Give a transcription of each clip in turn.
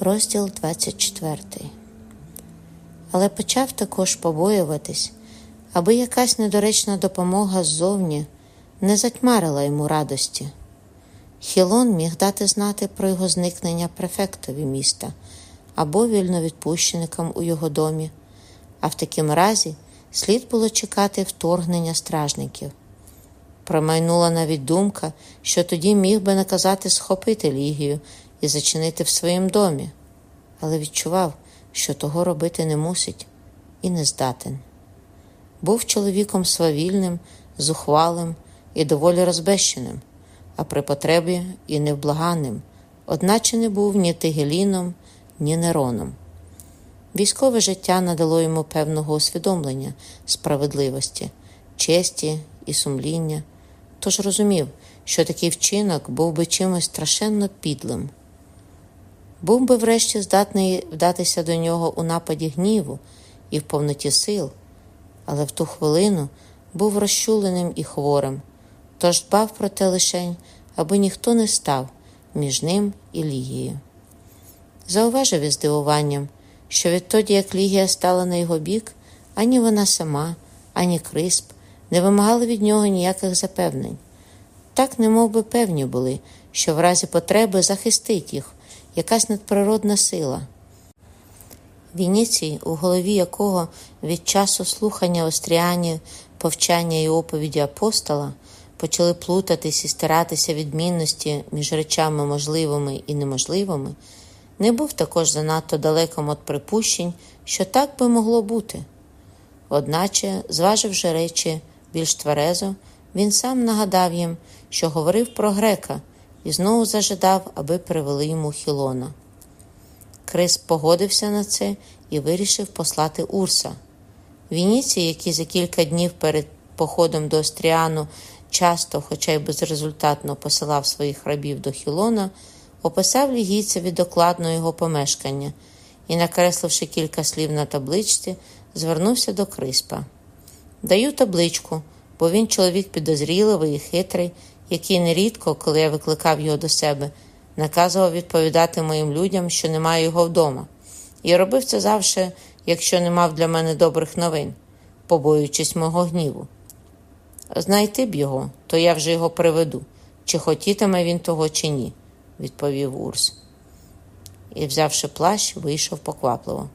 Розділ 24. Але почав також побоюватись, аби якась недоречна допомога ззовні не затьмарила йому радості. Хілон міг дати знати про його зникнення префектові міста або вільновідпущеникам у його домі, а в такому разі слід було чекати вторгнення стражників. Промайнула навіть думка, що тоді міг би наказати схопити Лігію і зачинити в своїм домі, але відчував, що того робити не мусить і не здатен. Був чоловіком свавільним, зухвалим і доволі розбещеним, а при потребі і невблаганним, одначе не був ні Тигеліном, ні Нероном. Військове життя надало йому певного усвідомлення, справедливості, честі і сумління, тож розумів, що такий вчинок був би чимось страшенно підлим. Був би врешті здатний вдатися до нього у нападі гніву і в повноті сил, але в ту хвилину був розчуленим і хворим, тож дбав про те лишень, аби ніхто не став між ним і Лігією. Зауважив із здивуванням, що відтоді, як Лігія стала на його бік, ані вона сама, ані Крисп не вимагали від нього ніяких запевнень. Так немов би певні були, що в разі потреби захистить їх якась надприродна сила. Вініцій, у голові якого від часу слухання Остріані, повчання і оповіді апостола почали плутатись і стиратися відмінності між речами можливими і неможливими, не був також занадто далеком від припущень, що так би могло бути. Одначе, зваживши речі більш тверезо, він сам нагадав їм, що говорив про грека і знову зажадав, аби привели йому Хілона. Крис погодився на це і вирішив послати Урса. Вініцій, який за кілька днів перед походом до Остріану часто, хоча й безрезультатно посилав своїх рабів до Хілона, описав лігійцеві докладно його помешкання і, накресливши кілька слів на табличці, звернувся до Криспа. Даю табличку, бо він чоловік підозріливий і хитрий, який нерідко, коли я викликав його до себе, наказував відповідати моїм людям, що немає його вдома, і робив це завжди, якщо не мав для мене добрих новин, побоюючись мого гніву. Знайти б його, то я вже його приведу, чи хотітиме він того, чи ні, відповів Урс. І, взявши плащ, вийшов поквапливо.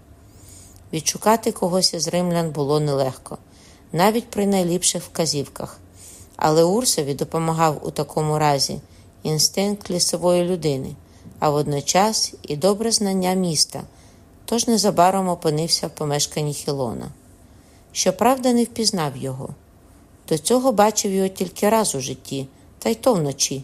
Відшукати когось із римлян було нелегко, навіть при найліпших вказівках. Але Урсові допомагав у такому разі інстинкт лісової людини, а водночас і добре знання міста, тож незабаром опинився в помешканні Хілона. Щоправда, не впізнав його. До цього бачив його тільки раз у житті, та й то вночі.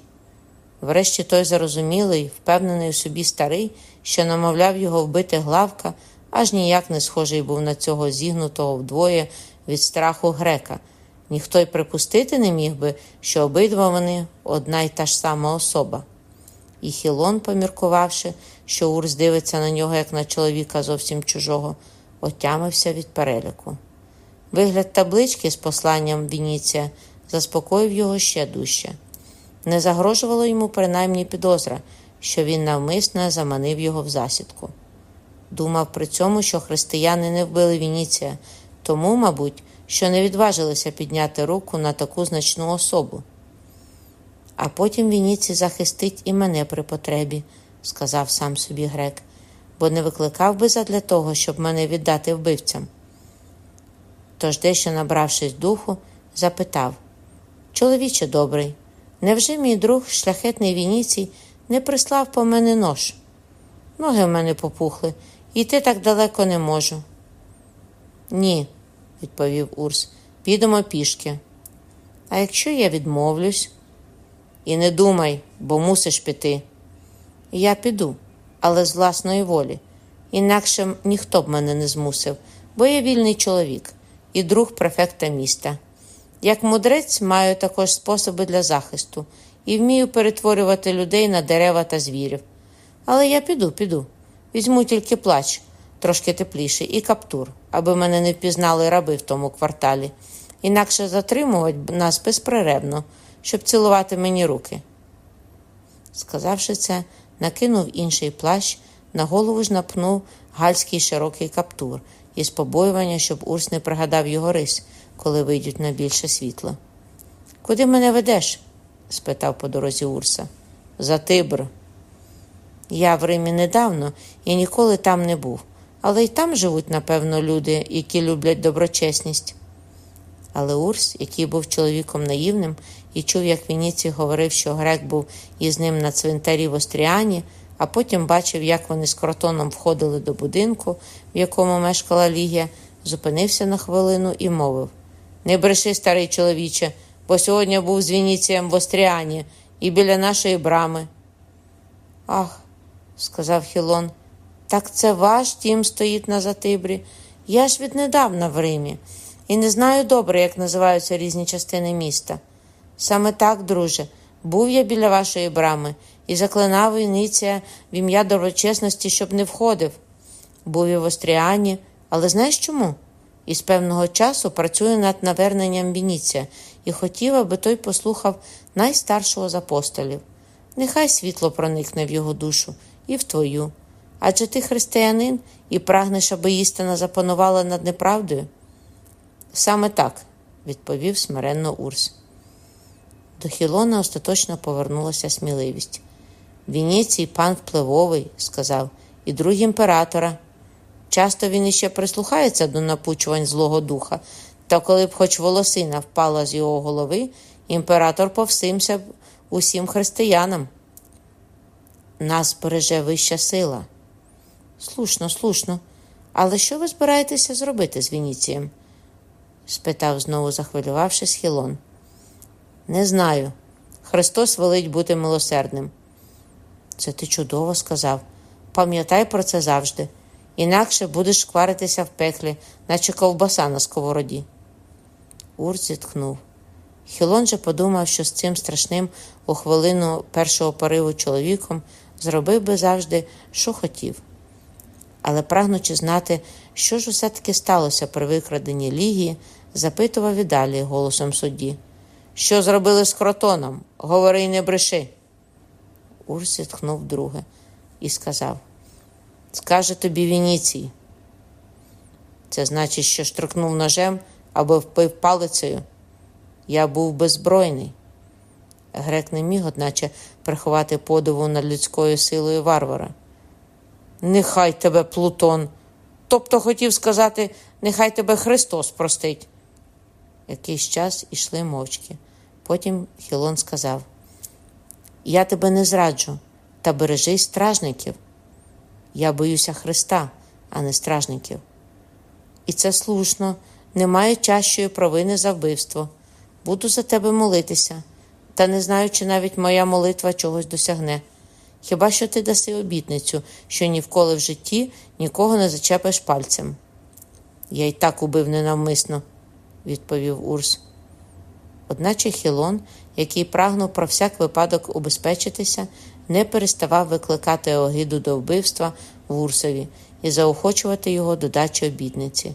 Врешті той зарозумілий, впевнений у собі старий, що намовляв його вбити главка, аж ніяк не схожий був на цього зігнутого вдвоє від страху грека. Ніхто й припустити не міг би, що обидва вони одна й та ж сама особа. І Хілон, поміркувавши, що Урс дивиться на нього, як на чоловіка зовсім чужого, отямився від переліку. Вигляд таблички з посланням Вініція заспокоїв його ще дужче. Не загрожувало йому принаймні підозра, що він навмисно заманив його в засідку. Думав при цьому, що християни не вбили Вініція, тому, мабуть, що не відважилися підняти руку на таку значну особу. А потім Вініцій захистить і мене при потребі, сказав сам собі грек, бо не викликав би задля того, щоб мене віддати вбивцям. Тож, дещо набравшись духу, запитав Чоловіче добрий, невже мій друг, шляхетний Вініцій, не прислав по мене нож? Ноги в мене попухли, йти так далеко не можу. Ні, відповів Урс, підемо пішки. А якщо я відмовлюсь? І не думай, бо мусиш піти. Я піду, але з власної волі. Інакше ніхто б мене не змусив, бо я вільний чоловік і друг префекта міста. Як мудрець, маю також способи для захисту і вмію перетворювати людей на дерева та звірів. Але я піду, піду. Візьму тільки плач, трошки тепліший, і каптур, аби мене не впізнали раби в тому кварталі, інакше затримувати нас безперервно, щоб цілувати мені руки. Сказавши це, накинув інший плащ, На голову ж напнув гальський широкий каптур із побоювання, щоб Урс не пригадав його рис, коли вийдуть на більше світло. Куди мене ведеш? спитав по дорозі Урса. За Тибр. Я в Римі недавно і ніколи там не був, але й там живуть, напевно, люди, які люблять доброчесність. Але Урс, який був чоловіком наївним і чув, як Вініцій говорив, що грек був із ним на цвинтарі в Остріані, а потім бачив, як вони з кротоном входили до будинку, в якому мешкала Лігія, зупинився на хвилину і мовив: Не бреши, старий чоловіче, бо сьогодні був з Вініцієм в Остріані і біля нашої брами. Ах, сказав Хілон, так це ваш дім стоїть на Затибрі. Я ж віднедавна в Римі і не знаю добре, як називаються різні частини міста. Саме так, друже, був я біля вашої брами і заклинав Віниція в ім'я доброчесності, щоб не входив. Був і в Остріані, але знаєш чому? І з певного часу працюю над наверненням Вініція і хотів, аби той послухав найстаршого з апостолів. Нехай світло проникне в його душу і в твою. Адже ти християнин і прагнеш, аби істина запанувала над неправдою? Саме так, відповів смиренно Урс. До Хілона остаточно повернулася сміливість. Вініцій пан впливовий, сказав, і друг імператора. Часто він іще прислухається до напучувань Злого Духа, та коли б хоч волосина впала з його голови, імператор повсимся б усім християнам. Нас береже вища сила. Слушно, слушно. Але що ви збираєтеся зробити з Вініцієм? спитав знову, захвилювавшись, Хілон. Не знаю. Христос велить бути милосердним. Це ти чудово сказав. Пам'ятай про це завжди, інакше будеш шкваритися в пеклі, наче ковбаса на сковороді. Урт зітхнув. Хілон же подумав, що з цим страшним у хвилину першого пориву чоловіком зробив би завжди, що хотів. Але, прагнучи знати, що ж усе таки сталося при викраденні Лігії, запитував і далі голосом судді. Що зробили з кротоном? Говори й не бреши. Урс зітхнув друге і сказав: Скаже тобі Вініцій. Це значить, що штрикнув ножем або впив палицею. Я був беззбройний. Грек не міг, одначе, приховати подиву над людською силою варвара. Нехай тебе Плутон. Тобто хотів сказати, нехай тебе Христос простить. Якийсь час ішли мовчки. Потім Хілон сказав: Я тебе не зраджу, та бережись стражників. Я боюся Христа, а не стражників. І це слушно, немає чащої провини за вбивство. Буду за тебе молитися, та не знаю, чи навіть моя молитва чогось досягне. Хіба що ти даси обітницю, що ніколи в житті нікого не зачепиш пальцем? Я й так убив ненавмисно, відповів Урс. Одначе Хілон, який прагнув про всяк випадок убезпечитися, не переставав викликати огиду до вбивства в Урсові і заохочувати його до дачі обітниці.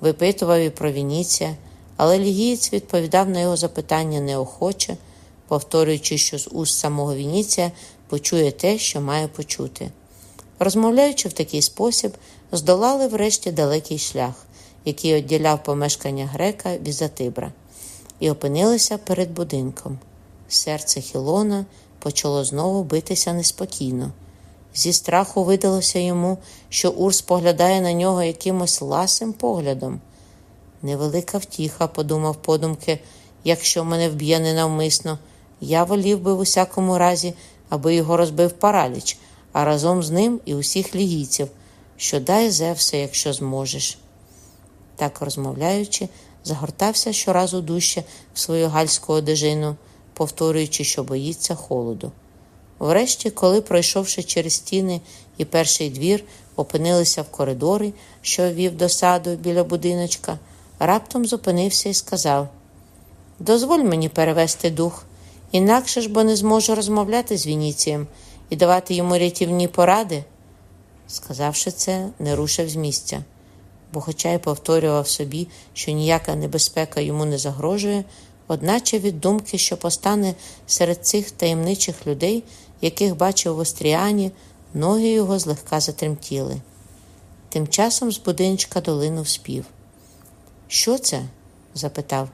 Випитував і про Вініція, але лігієць відповідав на його запитання неохоче, повторюючи, що з уст самого Вініція почує те, що має почути. Розмовляючи в такий спосіб, здолали врешті далекий шлях, який відділяв помешкання грека від Затибра, і опинилися перед будинком. Серце Хілона почало знову битися неспокійно. Зі страху видалося йому, що Урс поглядає на нього якимось ласим поглядом. Невелика втіха, подумав подумки, якщо мене вб'є ненавмисно, я волів би в усякому разі, аби його розбив параліч, а разом з ним і усіх лігійців, що дай Зевсе, якщо зможеш. Так розмовляючи, загортався щоразу дужче в свою гальську одежину, повторюючи, що боїться холоду. Врешті, коли, пройшовши через стіни і перший двір, опинилися в коридорі, що вів до саду біля будиночка, раптом зупинився і сказав: Дозволь мені перевести дух, інакше ж бо не зможу розмовляти з Вініцієм і давати йому рятівні поради. Сказавши це, не рушив з місця, бо, хоча й повторював собі, що ніяка небезпека йому не загрожує, одначе від думки, що постане серед цих таємничих людей, яких бачив в Остріані, Ноги його злегка затремтіли. Тим часом з будинчка долинув спів. Що це? запитав.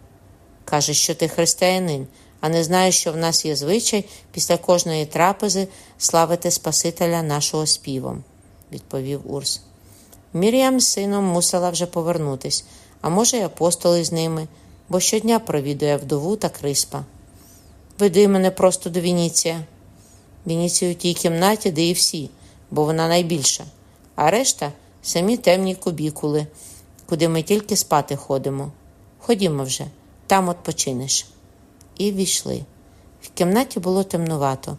Каже, що ти християнин, а не знаєш, що в нас є звичай після кожної трапези славити Спасителя нашого співом, відповів Урс. Мір'ям з сином мусила вже повернутись, а може, й апостоли з ними, бо щодня провідує вдову та криспа. Веди мене просто до Вініція. Вініцію в тій кімнаті, де і всі, бо вона найбільша, а решта самі темні кубікули, куди ми тільки спати ходимо. Ходімо вже, там odpoчинеш. І ввійшли. В кімнаті було темнувато.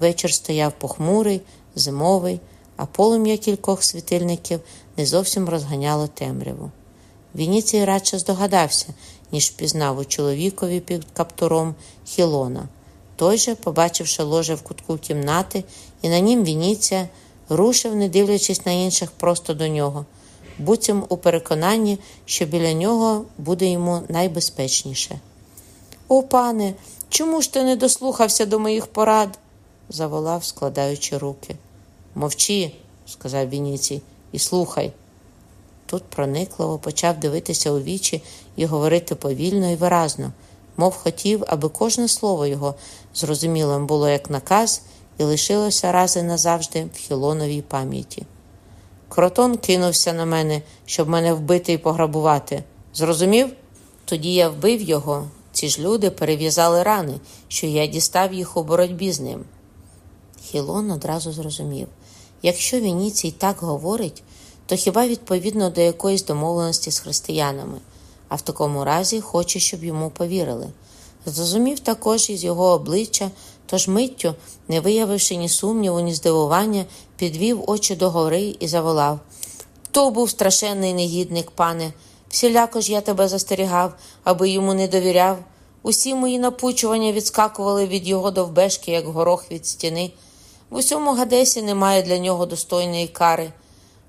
Вечір стояв похмурий, зимовий, а полум'я кількох світильників не зовсім розганяло темряву. Вініцій радше здогадався, ніж впізнав у чоловікові під каптуром Хілона. Той же, побачивши ложе в кутку кімнати, і на нім Вініція, рушив, не дивлячись на інших просто до нього, буцім у переконанні, що біля нього буде йому найбезпечніше. О, пане, чому ж ти не дослухався до моїх порад? заволав, складаючи руки. Мовчи, сказав Вініцій, і слухай. Тут проникливо почав дивитися у вічі і говорити повільно і виразно, мов хотів, аби кожне слово його зрозумілим було як наказ і лишилося рази назавжди в Хілоновій пам'яті. Кротон кинувся на мене, щоб мене вбити і пограбувати. Зрозумів? Тоді я вбив його. Ці ж люди перев'язали рани, що я дістав їх у боротьбі з ним. Хілон одразу зрозумів якщо Вініцій так говорить, то хіба відповідно до якоїсь домовленості з християнами, а в такому разі хоче, щоб йому повірили. Зрозумів також із його обличчя, тож миттю, не виявивши ні сумніву, ні здивування, підвів очі догори і заволав То був страшенний негідник, пане. Всіляко ж я тебе застерігав, аби йому не довіряв. Усі мої напучування відскакували від його довбешки, як горох від стіни. В усьому Гадесі немає для нього достойної кари,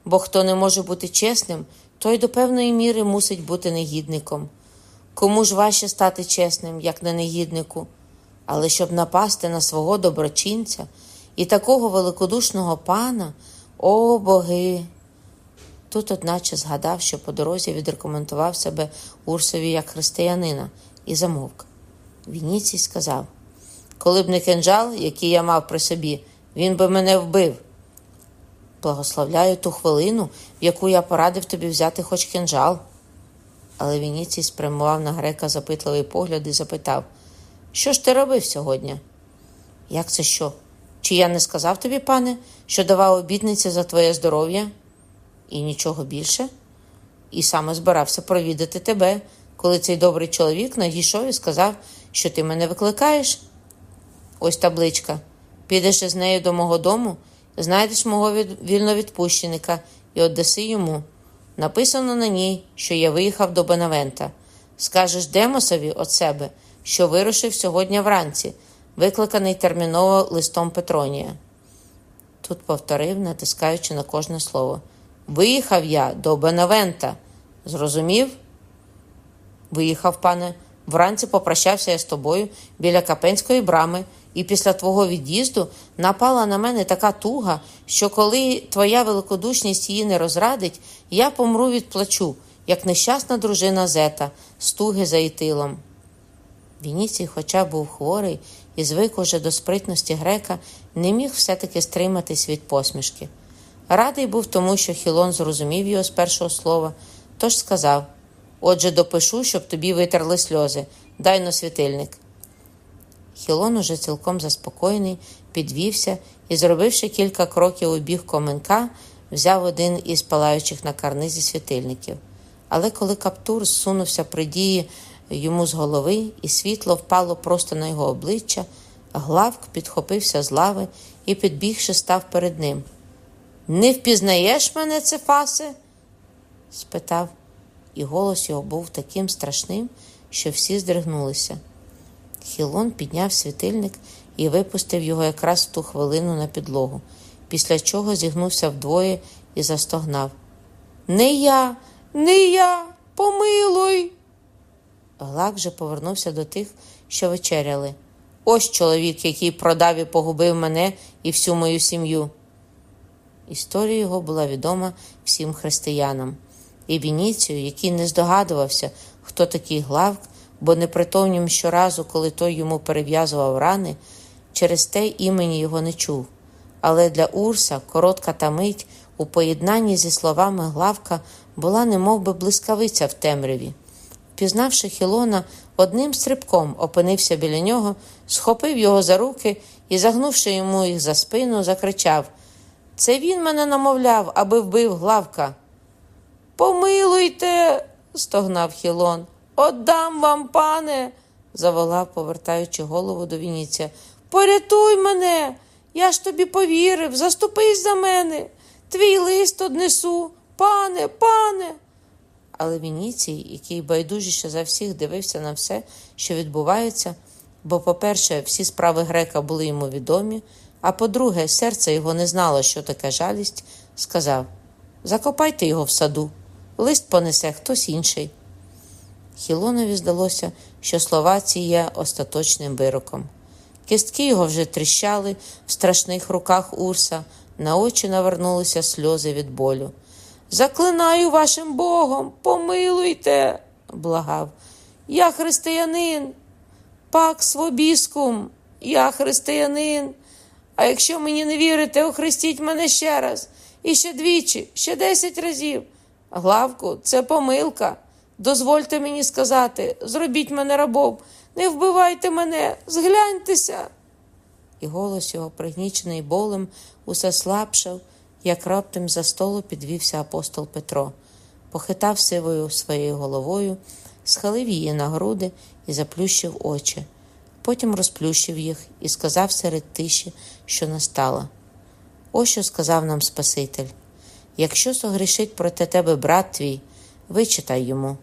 бо хто не може бути чесним, той до певної міри мусить бути негідником. Кому ж важче стати чесним, як на негіднику, але щоб напасти на свого доброчинця і такого великодушного пана, о боги! Тут, одначе, згадав, що по дорозі відрекомендував себе Урсові як християнина, і замовк. Вініцій сказав: Коли б не кинджал, який я мав при собі, він би мене вбив. Благословляю ту хвилину, в яку я порадив тобі взяти хоч кинджал. Але Вініцій спрямував на грека запитливий погляд і запитав: Що ж ти робив сьогодні? Як це що? Чи я не сказав тобі, пане, що давав обітниці за твоє здоров'я? І нічого більше? І саме збирався провідати тебе, коли цей добрий чоловік надійшов і сказав, що ти мене викликаєш. Ось табличка. Підеш із нею до мого дому, знайдеш мого вільновідпущеника і віддаси йому. Написано на ній, що я виїхав до Бенавента. Скажеш Демосові від себе, що вирушив сьогодні вранці, викликаний терміново листом Петронія. Тут повторив, натискаючи на кожне слово. Виїхав я до Бенавента. Зрозумів? Виїхав, пане. Вранці попрощався я з тобою біля Капенської брами, і після твого від'їзду напала на мене така туга, що коли твоя великодушність її не розрадить, я помру від плачу, як нещасна дружина Зета, стуги за ітилом. Вініцій, хоча був хворий і звик уже до спритності грека, не міг все-таки стриматись від посмішки. Радий був тому, що Хілон зрозумів його з першого слова, тож сказав Отже, допишу, щоб тобі витерли сльози. Дай на світильник. Хілон, уже цілком заспокоєний, підвівся і, зробивши кілька кроків у біг коменка, взяв один із палаючих на карнизі світильників. Але коли каптур зсунувся при дії йому з голови, і світло впало просто на його обличчя, главк підхопився з лави і, підбігши, став перед ним. Не впізнаєш мене, Цефасе? спитав, і голос його був таким страшним, що всі здригнулися. Хілон підняв світильник і випустив його якраз в ту хвилину на підлогу, після чого зігнувся вдвоє і застогнав. Не я, не я, помилуй. Глак же повернувся до тих, що вечеряли. Ось чоловік, який продав і погубив мене і всю мою сім'ю. Історія його була відома всім християнам. І Вініцію, який не здогадувався, хто такий Главк, бо не притомнім щоразу, коли той йому перев'язував рани, через те імені його не чув. Але для Урса коротка та мить у поєднанні зі словами Главка була немов би блискавиця в темряві. Пізнавши Хілона, одним стрибком опинився біля нього, схопив його за руки і, загнувши йому їх за спину, закричав Це він мене намовляв, аби вбив Главка. Помилуйте, стогнав Хілон. Отдам вам, пане, заволав, повертаючи голову до Вініця. Порятуй мене, я ж тобі повірив, заступись за мене. Твій лист однесу, пане, пане. Але Вініцій, який байдужіше за всіх дивився на все, що відбувається, бо, по-перше, всі справи грека були йому відомі, а по-друге, серце його не знало, що таке жалість, сказав Закопайте його в саду, лист понесе хтось інший. Хілонові здалося, що слова ці є остаточним вироком. Кістки його вже тріщали в страшних руках Урса, на очі навернулися сльози від болю. Заклинаю вашим Богом, помилуйте, благав. Я християнин, пакс вобіскум, я християнин. А якщо мені не вірите, охрестіть мене ще раз, і ще двічі, ще десять разів. Главку, це помилка. Дозвольте мені сказати, зробіть мене рабом, не вбивайте мене, згляньтеся. І голос його, пригнічений болем, усе слабшав, як раптом за столу підвівся апостол Петро, похитав сивою своєю головою, схилив її на груди і заплющив очі. Потім розплющив їх і сказав серед тиші, що настала. Ось що сказав нам Спаситель: якщо согрішить проти тебе брат твій, вичитай йому,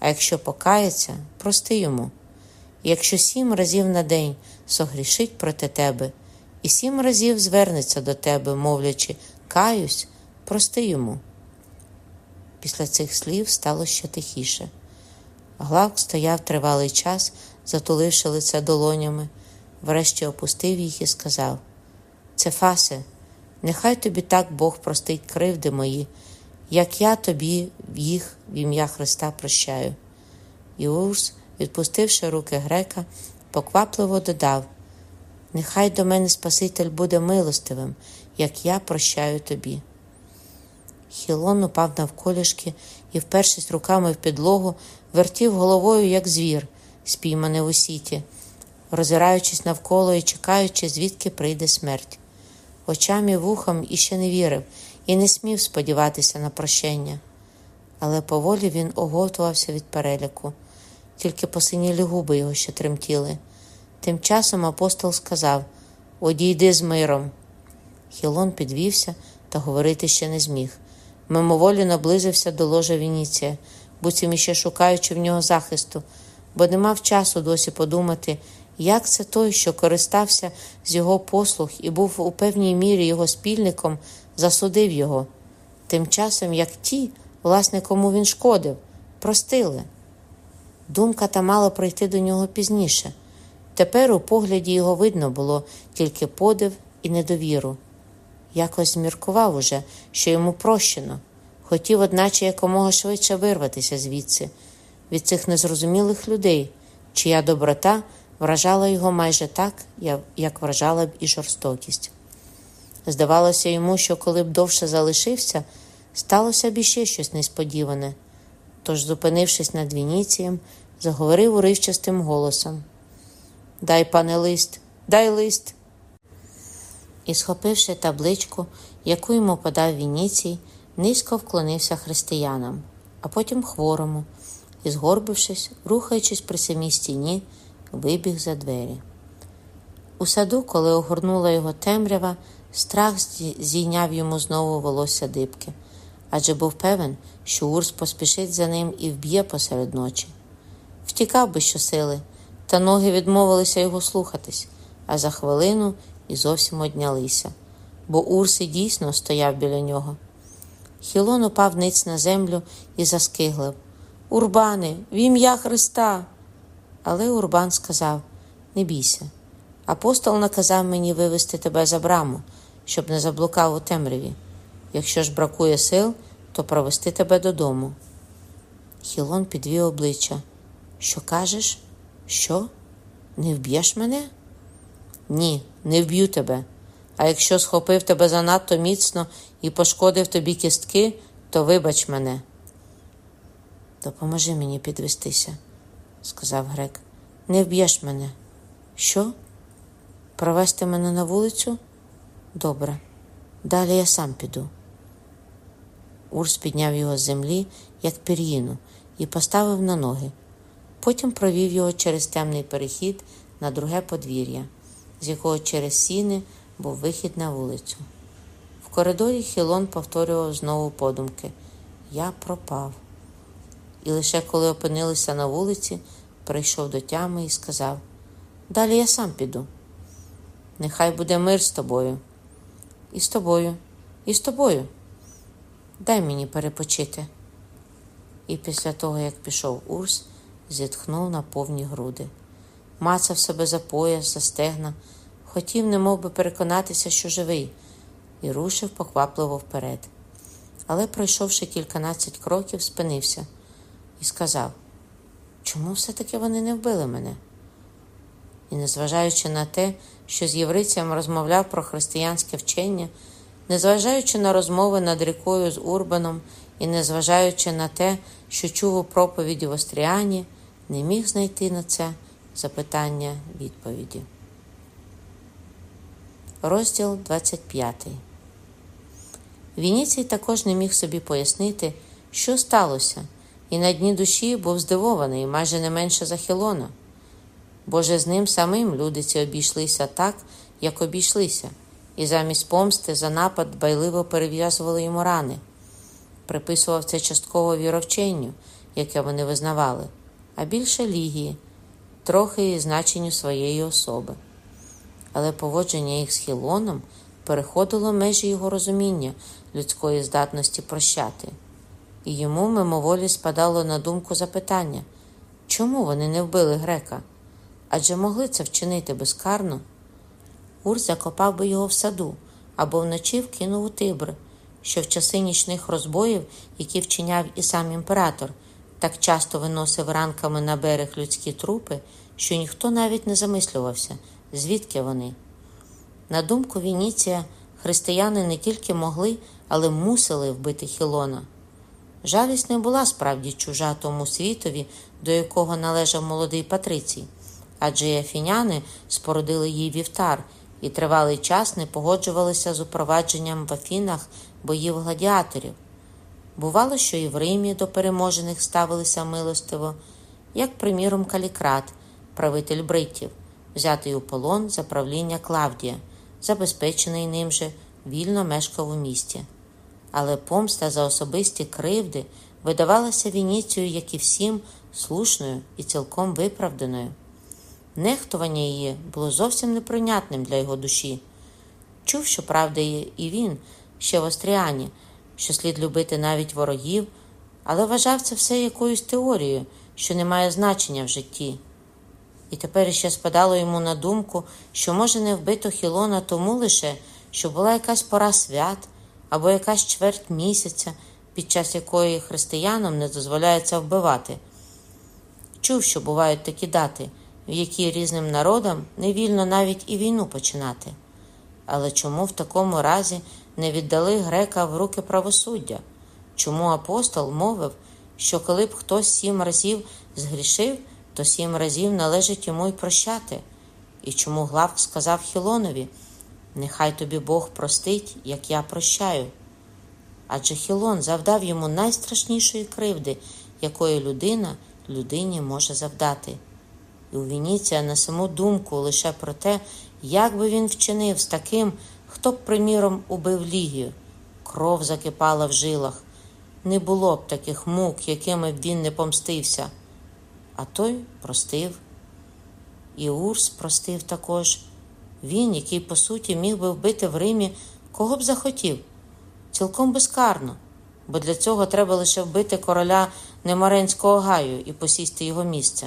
а якщо покається, прости йому. Якщо сім разів на день согрішить проти тебе, і сім разів звернеться до тебе, мовлячи Каюсь, прости йому. Після цих слів стало ще тихіше. Главк стояв тривалий час, затуливши лице долонями, врешті опустив їх і сказав: Цефасе, нехай тобі так Бог простить кривди мої, як я тобі їх в ім'я Христа прощаю. І Урс, відпустивши руки грека, поквапливо додав: Нехай до мене Спаситель буде милостивим, як я прощаю тобі. Хілон упав навколішки і, впершись руками в підлогу, вертів головою, як звір, спійманий у сіті, роззираючись навколо і чекаючи, звідки прийде смерть. Очам і вухам іще не вірив і не смів сподіватися на прощення. Але поволі він оговтувався від переляку, тільки посинілі губи його ще тремтіли. Тим часом апостол сказав Одійди з миром. Хілон підвівся та говорити ще не зміг. Мимоволі наблизився до ложа Вініція, буцім іще шукаючи в нього захисту, бо не мав часу досі подумати, як це той, що користався з його послуг і був у певній мірі його спільником, засудив його. Тим часом, як ті, власне, кому він шкодив, простили. Думка та мала прийти до нього пізніше. Тепер у погляді його видно було тільки подив і недовіру. Якось зміркував уже, що йому прощено, хотів, одначе, якомога швидше вирватися звідси, від цих незрозумілих людей, чия доброта вражала його майже так, як вражала б і жорстокість. Здавалося йому, що коли б довше залишився, сталося б іще щось несподіване. Тож, зупинившись над Вініцієм, заговорив уривчастим голосом Дай, пане лист, дай лист. І, схопивши табличку, яку йому подав Вініцій, низько вклонився християнам, а потім хворому і, згорбившись, рухаючись при самій стіні, вибіг за двері. У саду, коли огорнула його темрява, страх зійняв йому знову волосся дибки, адже був певен, що Урс поспішить за ним і вб'є посеред ночі. Втікав би щосили, та ноги відмовилися його слухатись, а за хвилину і зовсім однялися, бо Урси дійсно стояв біля нього. Хілон упав ниць на землю і заскиглив Урбане, в ім'я Христа. Але Урбан сказав Не бійся. Апостол наказав мені вивести тебе за браму, щоб не заблукав у темряві. Якщо ж бракує сил, то провести тебе додому. Хілон підвів обличчя. Що кажеш? Що? Не вб'єш мене? Ні, не вб'ю тебе. А якщо схопив тебе занадто міцно і пошкодив тобі кістки, то вибач мене. Допоможи мені підвестися, сказав грек. Не вб'єш мене. Що? Провести мене на вулицю? Добре. Далі я сам піду. Урс підняв його з землі, як пір'їну, і поставив на ноги. Потім провів його через темний перехід на друге подвір'я, з якого через сіни був вихід на вулицю. В коридорі Хілон повторював знову подумки Я пропав. І лише коли опинилися на вулиці, прийшов до тями і сказав Далі я сам піду. Нехай буде мир з тобою. І з тобою, і з тобою. Дай мені перепочити. І після того, як пішов Урс, зітхнув на повні груди, мацав себе за пояс, за стегна, хотів, немов би переконатися, що живий, і рушив поквапливо вперед. Але, пройшовши кільканадцять кроків, спинився і сказав: Чому все-таки вони не вбили мене? І, незважаючи на те, що з єврицям розмовляв про християнське вчення, незважаючи на розмови над рікою з Урбаном і незважаючи на те, що чув у проповіді в Остріані, не міг знайти на це запитання відповіді. Розділ 25 Вініцій також не міг собі пояснити, що сталося, і на дні душі був здивований майже не менше за Хілона. Бо же з ним самим люди ці обійшлися так, як обійшлися, і замість помсти за напад байливо перев'язували йому рани, приписував це частково віровченню, яке вони визнавали, а більше лігії, трохи значенню своєї особи. Але поводження їх з Хілоном переходило межі його розуміння людської здатності прощати, і йому мимоволі спадало на думку запитання, чому вони не вбили грека? Адже могли це вчинити безкарно. Ур закопав би його в саду або вночі вкинув у Тибр, що в часи нічних розбоїв, які вчиняв і сам імператор, так часто виносив ранками на берег людські трупи, що ніхто навіть не замислювався, звідки вони. На думку Вініція, християни не тільки могли, але мусили вбити Хілона. Жалість не була справді чужа тому світові, до якого належав молодий Патрицій, адже афіняни спорудили їй вівтар і тривалий час не погоджувалися з упровадженням в Афінах боїв гладіаторів. Бувало, що і в Римі до переможених ставилися милостиво, як, приміром, калікрат, правитель бритів, взятий у полон за правління Клавдія, забезпечений ним же, вільно мешкав у місті. Але помста за особисті кривди видавалася Вініцію, як і всім, слушною і цілком виправданою. Нехтування її було зовсім неприйнятним для його душі. Чув, що правда є і він, ще в Остріані, що слід любити навіть ворогів, але вважав це все якоюсь теорією, що не має значення в житті. І тепер ще спадало йому на думку, що може не вбито Хілона тому лише, що була якась пора свят або якась чверть місяця, під час якої християнам не дозволяється вбивати. Чув, що бувають такі дати, в які різним народам не вільно навіть і війну починати. Але чому в такому разі не віддали грека в руки правосуддя? Чому апостол мовив, що коли б хтось сім разів згрішив, то сім разів належить йому й прощати? І чому Главк сказав Хілонові Нехай тобі Бог простить, як я прощаю? Адже Хілон завдав йому найстрашнішої кривди, якої людина людині може завдати. І у Вініція на саму думку лише про те, як би він вчинив з таким, хто б, приміром, убив Лігію. Кров закипала в жилах. Не було б таких мук, якими б він не помстився. А той простив. І Урс простив також. Він, який, по суті, міг би вбити в Римі, кого б захотів, цілком безкарно, бо для цього треба лише вбити короля Немаренського гаю і посісти його місце.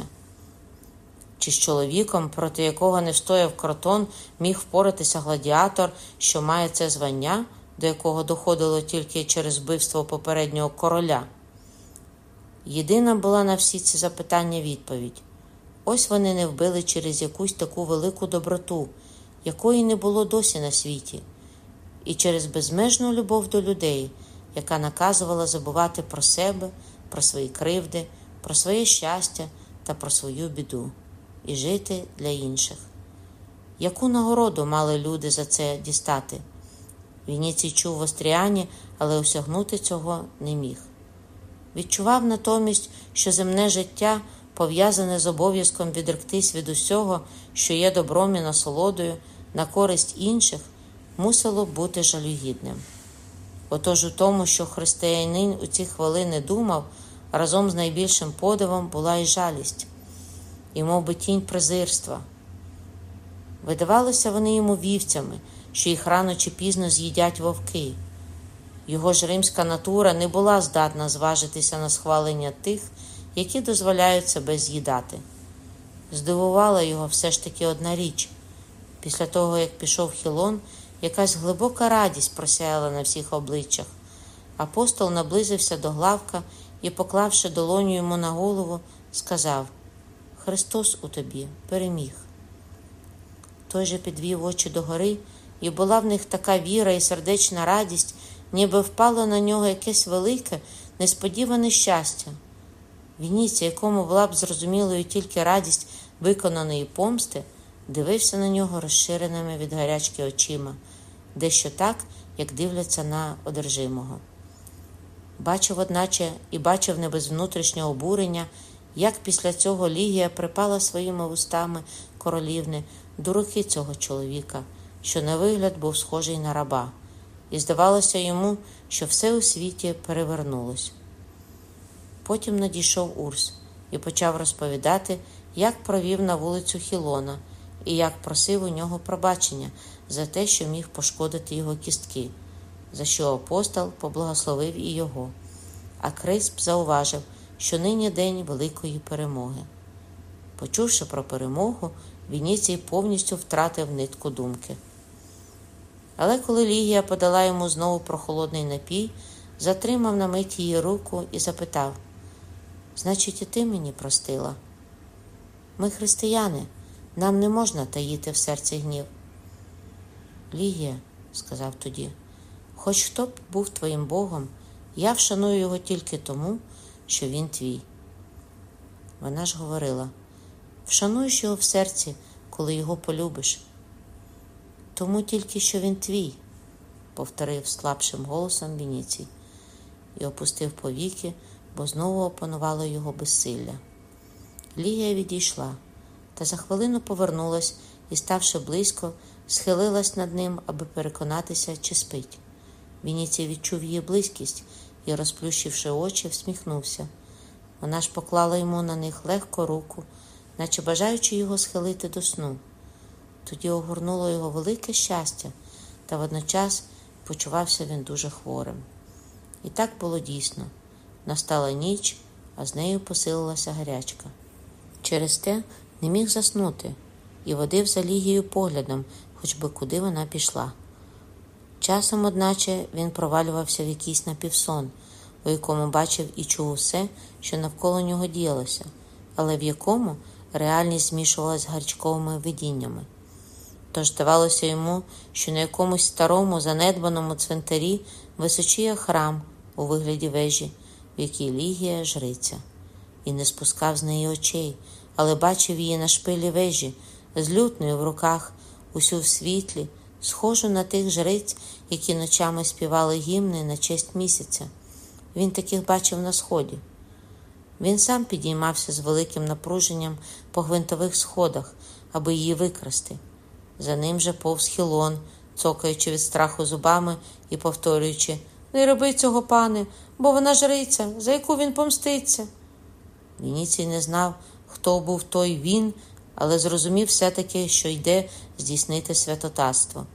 Чи з чоловіком, проти якого не встояв кротон, міг впоратися гладіатор, що має це звання, до якого доходило тільки через вбивство попереднього короля. Єдина була на всі ці запитання відповідь ось вони не вбили через якусь таку велику доброту, якої не було досі на світі, і через безмежну любов до людей, яка наказувала забувати про себе, про свої кривди, про своє щастя та про свою біду, і жити для інших. Яку нагороду мали люди за це дістати? Вініцій чув в Остріані, але осягнути цього не міг. Відчував натомість, що земне життя, пов'язане з обов'язком відректись від усього, що є добром і насолодою, на користь інших, мусило бути жалюгідним. Отож у тому, що християнин у ці хвилини думав, разом з найбільшим подивом була і жалість, і мов би, тінь презирства. Видавалися вони йому вівцями, що їх рано чи пізно з'їдять вовки. Його ж римська натура не була здатна зважитися на схвалення тих, які дозволяють себе з'їдати. Здивувала його все ж таки одна річ після того, як пішов Хілон, якась глибока радість просяяла на всіх обличчях. Апостол наблизився до главка і, поклавши долоню йому на голову, сказав: Христос у тобі переміг. Той же підвів очі догори, і була в них така віра і сердечна радість, ніби впало на нього якесь велике, несподіване щастя. Вініця, якому була б зрозумілою тільки радість виконаної помсти, дивився на нього розширеними від гарячки очима, дещо так, як дивляться на одержимого. Бачив, одначе, і бачив не без внутрішнього обурення, як після цього Лігія припала своїми вустами королівни до руки цього чоловіка, що на вигляд був схожий на раба, і здавалося йому, що все у світі перевернулось. Потім надійшов Урс і почав розповідати, як провів на вулицю Хілона і як просив у нього пробачення за те, що міг пошкодити його кістки, за що апостол поблагословив і його. А Крисп зауважив, що нині день великої перемоги. Почувши про перемогу, Вініцій повністю втратив нитку думки. Але коли Лігія подала йому знову прохолодний напій, затримав на мить її руку і запитав Значить, і ти мені простила? Ми християни, нам не можна таїти в серці гнів. Лігія, сказав тоді, хоч хто б був твоїм Богом, я вшаную його тільки тому, що він твій. Вона ж говорила вшануєш його в серці, коли його полюбиш. Тому тільки що він твій, повторив слабшим голосом Вініцій і опустив повіки, бо знову опанувало його безсилля. Лігія відійшла, та за хвилину повернулась і, ставши близько, схилилась над ним, аби переконатися, чи спить. Вініцій відчув її близькість і, розплющивши очі, всміхнувся. Вона ж поклала йому на них легко руку, наче бажаючи його схилити до сну. Тоді огорнуло його велике щастя, та водночас почувався він дуже хворим. І так було дійсно. Настала ніч, а з нею посилилася гарячка. Через те не міг заснути і водив за Лігією поглядом, хоч би куди вона пішла. Часом, одначе, він провалювався в якийсь напівсон, у якому бачив і чув усе, що навколо нього діялося, але в якому реальність змішувалась з гарчковими видіннями. Тож здавалося йому, що на якомусь старому занедбаному цвинтарі височіє храм у вигляді вежі, в якій лігія жриця, і не спускав з неї очей, але бачив її на шпилі вежі, з лютною в руках, усю в світлі, схожу на тих жриць, які ночами співали гімни на честь місяця. Він таких бачив на сході. Він сам підіймався з великим напруженням по гвинтових сходах, аби її викрасти. За ним же повз хілон, цокаючи від страху зубами і повторюючи Не роби цього, пане, бо вона жриця, за яку він помститься. Вініцій не знав, хто був той він, але зрозумів все-таки, що йде здійснити святотатство,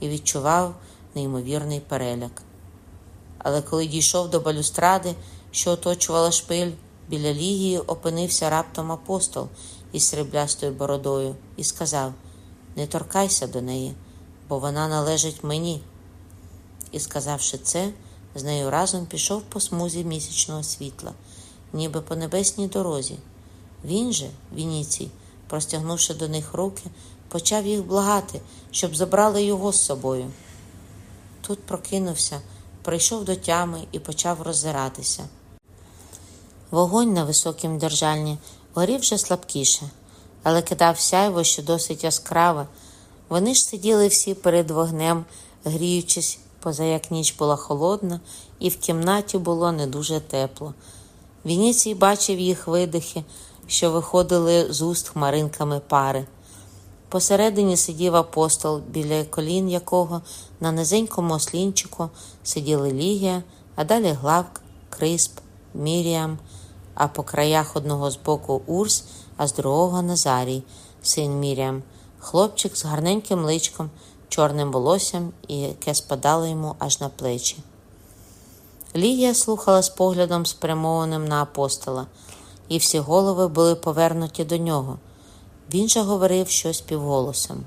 і відчував неймовірний переляк. Але коли дійшов до балюстради, що оточувала шпиль, біля лігії опинився раптом апостол із сріблястою бородою і сказав не торкайся до неї, бо вона належить мені. І, сказавши це, з нею разом пішов по смузі місячного світла, ніби по небесній дорозі. Він же, Вініцій, простягнувши до них руки, почав їх благати, щоб забрали його з собою. Тут прокинувся, прийшов до тями і почав роззиратися. Вогонь на високім держальні горів вже слабкіше, але кидав сяйво, що досить яскраве. Вони ж сиділи всі перед вогнем, гріючись, поза як ніч була холодна, і в кімнаті було не дуже тепло. Вініцій бачив їх видихи, що виходили з уст хмаринками пари. Посередині сидів апостол, біля колін якого на низенькому ослінчику сиділи Лігія, а далі Главк, Крисп, Міріам, а по краях одного з боку Урс, а з другого Назарій, син Міріам, хлопчик з гарненьким личком, чорним волоссям, яке спадало йому аж на плечі. Лігія слухала з поглядом спрямованим на апостола, і всі голови були повернуті до нього. Він же говорив щось півголосом.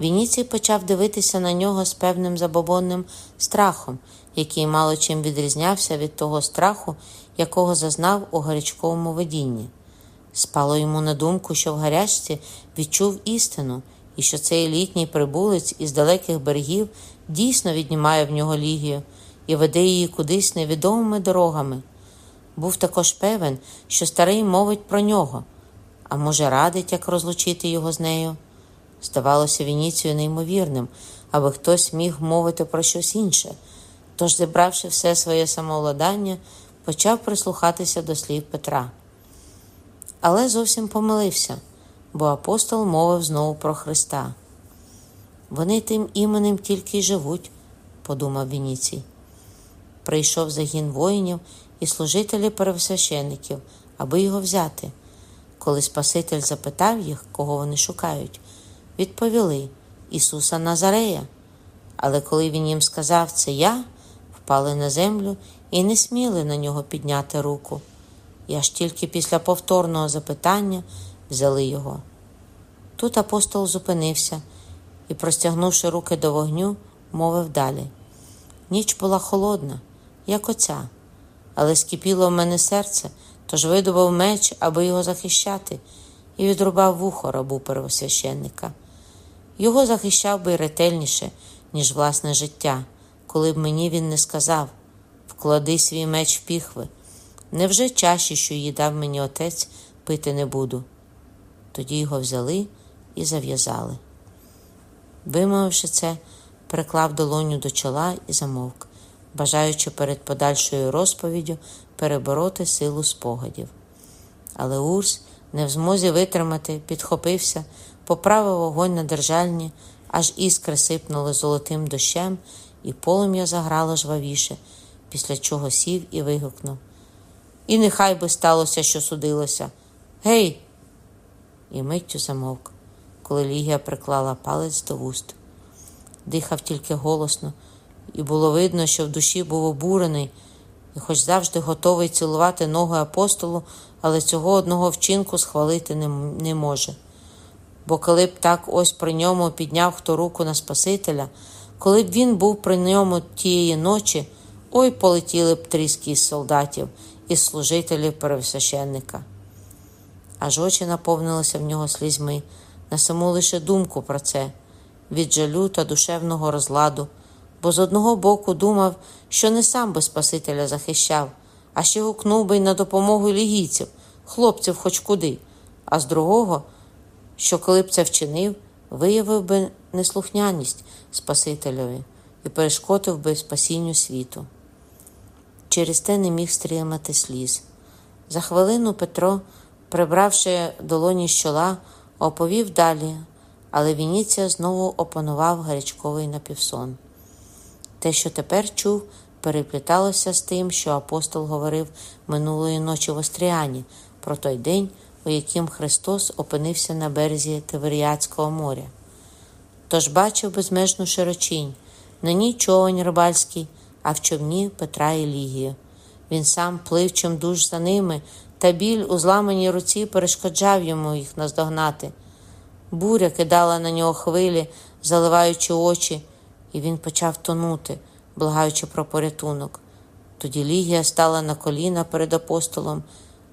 Вініцій почав дивитися на нього з певним забобонним страхом, який мало чим відрізнявся від того страху, якого зазнав у гарячковому видінні. Спало йому на думку, що в гарячці відчув істину, і що цей літній прибулець із далеких берегів дійсно віднімає в нього лігію і веде її кудись невідомими дорогами. Був також певен, що старий мовить про нього, а може, радить, як розлучити його з нею. Здавалося Вініцію неймовірним, аби хтось міг мовити про щось інше. Тож, зібравши все своє самовладання, почав прислухатися до слів Петра. Але зовсім помилився, бо апостол мовив знову про Христа. Вони тим іменем тільки й живуть, подумав Вініцій. Прийшов загін воїнів і служителі первосвящеників, аби його взяти. Коли Спаситель запитав їх, кого вони шукають, відповіли Ісуса Назарея. Але коли він їм сказав це я, впали на землю і не сміли на нього підняти руку. І аж тільки після повторного запитання взяли його. Тут апостол зупинився і, простягнувши руки до вогню, мовив далі. Ніч була холодна, як оця, але скипіло в мене серце, тож видобав меч, аби його захищати, і відрубав вухо рабу первосвященника. Його захищав би ретельніше, ніж власне життя, коли б мені він не сказав вклади свій меч в піхви. Невже чаші, що її дав мені отець, пити не буду? Тоді його взяли і зав'язали. Вимовивши це, приклав долоню до чола і замовк, бажаючи перед подальшою розповіддю перебороти силу спогадів. Але Урс, не в змозі витримати, підхопився, поправив вогонь на держальні, аж іскри сипнули золотим дощем, і полум'я заграло жвавіше, після чого сів і вигукнув. І нехай би сталося, що судилося. Гей! І миттю замовк, коли Лігія приклала палець до вуст. Дихав тільки голосно, і було видно, що в душі був обурений, і, хоч завжди готовий цілувати ноги апостолу, але цього одного вчинку схвалити не, не може. Бо коли б так ось при ньому підняв хто руку на Спасителя, коли б він був при ньому тієї ночі, ой полетіли б тріски із солдатів із служителів первосвященника. Аж очі наповнилися в нього слізьми, на саму лише думку про це, від жалю та душевного розладу, бо з одного боку думав, що не сам би Спасителя захищав, а ще гукнув би й на допомогу лігійців, хлопців хоч куди, а з другого, що коли б це вчинив, виявив би неслухняність Спасителеві і перешкодив би спасінню світу. Через те не міг стримати сліз. За хвилину Петро, прибравши долоні з чола, оповів далі, але Вініція знову опанував гарячковий напівсон. Те, що тепер чув, перепліталося з тим, що апостол говорив минулої ночі в Остріані про той день, у яким Христос опинився на березі Тиверіатського моря. Тож бачив безмежну широчінь, на ній човень рибальський а в човні Петра і Лігію. Він сам плив чимдуж за ними, та біль у зламаній руці перешкоджав йому їх наздогнати. Буря кидала на нього хвилі, заливаючи очі, і він почав тонути, благаючи про порятунок. Тоді Лігія стала на коліна перед апостолом.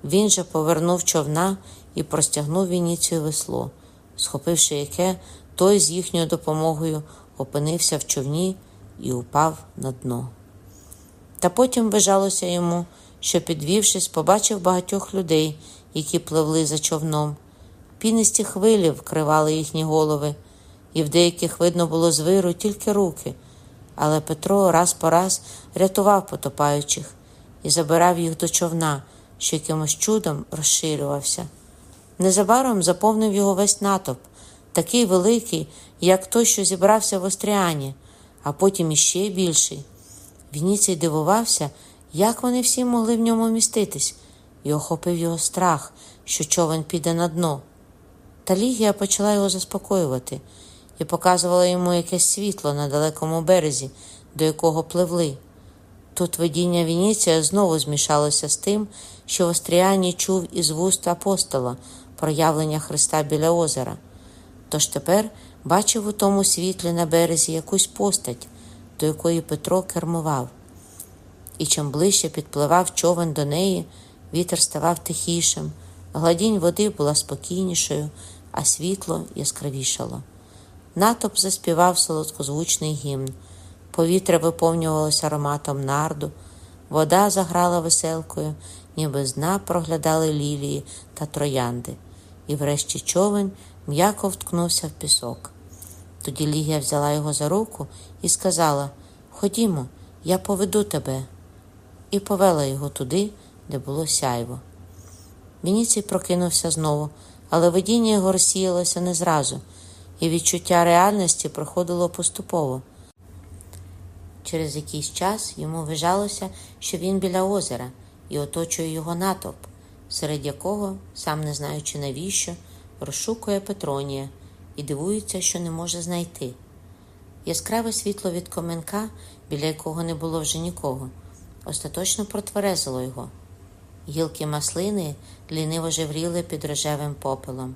Він же повернув човна і простягнув Вініцію весло, схопивши яке, той з їхньою допомогою опинився в човні і упав на дно. Та потім вижалося йому, що, підвівшись, побачив багатьох людей, які пливли за човном. Пінисті хвилі вкривали їхні голови, і в деяких видно було з виру тільки руки. Але Петро раз по раз рятував потопаючих і забирав їх до човна, що якимось чудом розширювався. Незабаром заповнив його весь натовп, такий великий, як той, що зібрався в Остріані, а потім іще більший. Вініцій дивувався, як вони всі могли в ньому міститись, і охопив його страх, що човен піде на дно. Та Лігія почала його заспокоювати і показувала йому якесь світло на далекому березі, до якого пливли. Тут видіння Вініція знову змішалося з тим, що в Остріані чув із вуст апостола проявлення Христа біля озера. Тож тепер бачив у тому світлі на березі якусь постать, до якої Петро кермував. І чим ближче підпливав човен до неї, вітер ставав тихішим, гладінь води була спокійнішою, а світло яскравішало. Натоп заспівав солодкозвучний гімн, повітря виповнювалося ароматом нарду, вода заграла веселкою, ніби з дна проглядали лілії та троянди, і врешті човен м'яко вткнувся в пісок. Тоді Лігія взяла його за руку і сказала Ходімо, я поведу тебе, і повела його туди, де було сяйво. Вініцій прокинувся знову, але видіння його розсіялося не зразу, і відчуття реальності проходило поступово. Через якийсь час йому вважалося, що він біля озера і оточує його натовп, серед якого, сам не знаючи навіщо, розшукує Петронія і дивується, що не може знайти. Яскраве світло від коменка, біля якого не було вже нікого, остаточно протверезило його. Гілки маслини ліниво жевріли під рожевим попелом,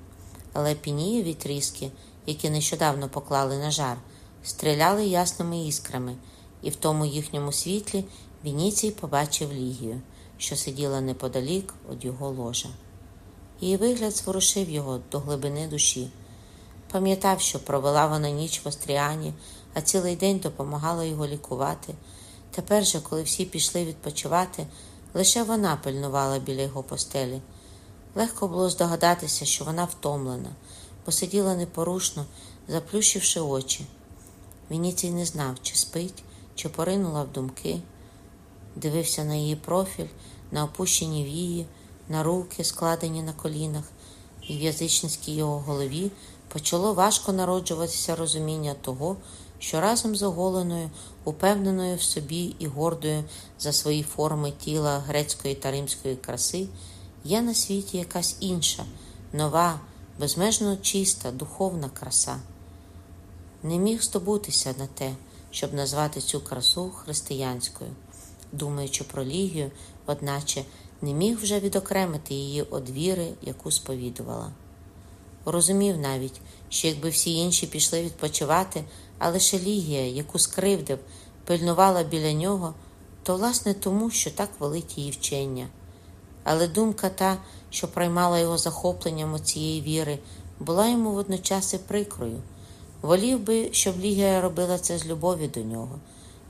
але пінієві тріски, які нещодавно поклали на жар, стріляли ясними іскрами, і в тому їхньому світлі Вініцій побачив Лігію, що сиділа неподалік від його ложа. Її вигляд зворушив його до глибини душі. Пам'ятав, що провела вона ніч в Остріані, а цілий день допомагала його лікувати. Тепер же, коли всі пішли відпочивати, лише вона пильнувала біля його постелі. Легко було здогадатися, що вона втомлена, бо сиділа непорушно, заплющивши очі. Вініцій не знав, чи спить, чи поринула в думки, дивився на її профіль, на опущені вії, на руки, складені на колінах, і в язичницькій його голові почало важко народжуватися розуміння того, що разом з оголеною, упевненою в собі і гордою за свої форми тіла грецької та римської краси, є на світі якась інша, нова, безмежно чиста, духовна краса. Не міг здобутися на те, щоб назвати цю красу християнською, думаючи про лігію, одначе не міг вже відокремити її од віри, яку сповідувала. Розумів навіть, що якби всі інші пішли відпочивати, а лише Лігія, яку скривдив, пильнувала біля нього, то власне тому, що так велить її вчення. Але думка та, що приймала його захопленням цієї віри, була йому водночас і прикрою. Волів би, щоб Лігія робила це з любові до нього,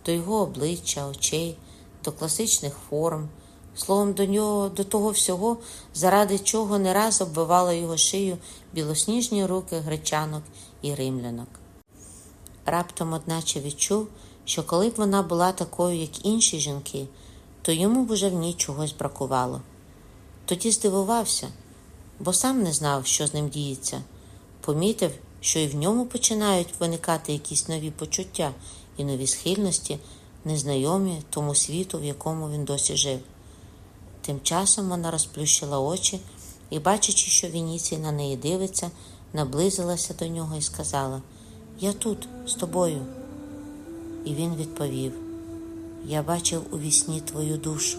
до його обличчя, очей, до класичних форм, словом, до нього, до того всього, заради чого не раз оббивала його шию білосніжні руки гречанок і римлянок. Раптом, одначе, відчув, що коли б вона була такою, як інші жінки, то йому б уже в ній чогось бракувало. Тоді здивувався, бо сам не знав, що з ним діється, помітив, що і в ньому починають виникати якісь нові почуття і нові схильності, незнайомі тому світу, в якому він досі жив. Тим часом вона розплющила очі і, бачачи, що Вініцій на неї дивиться, наблизилася до нього і сказала Я тут, з тобою. І він відповів: Я бачив у вісні твою душу.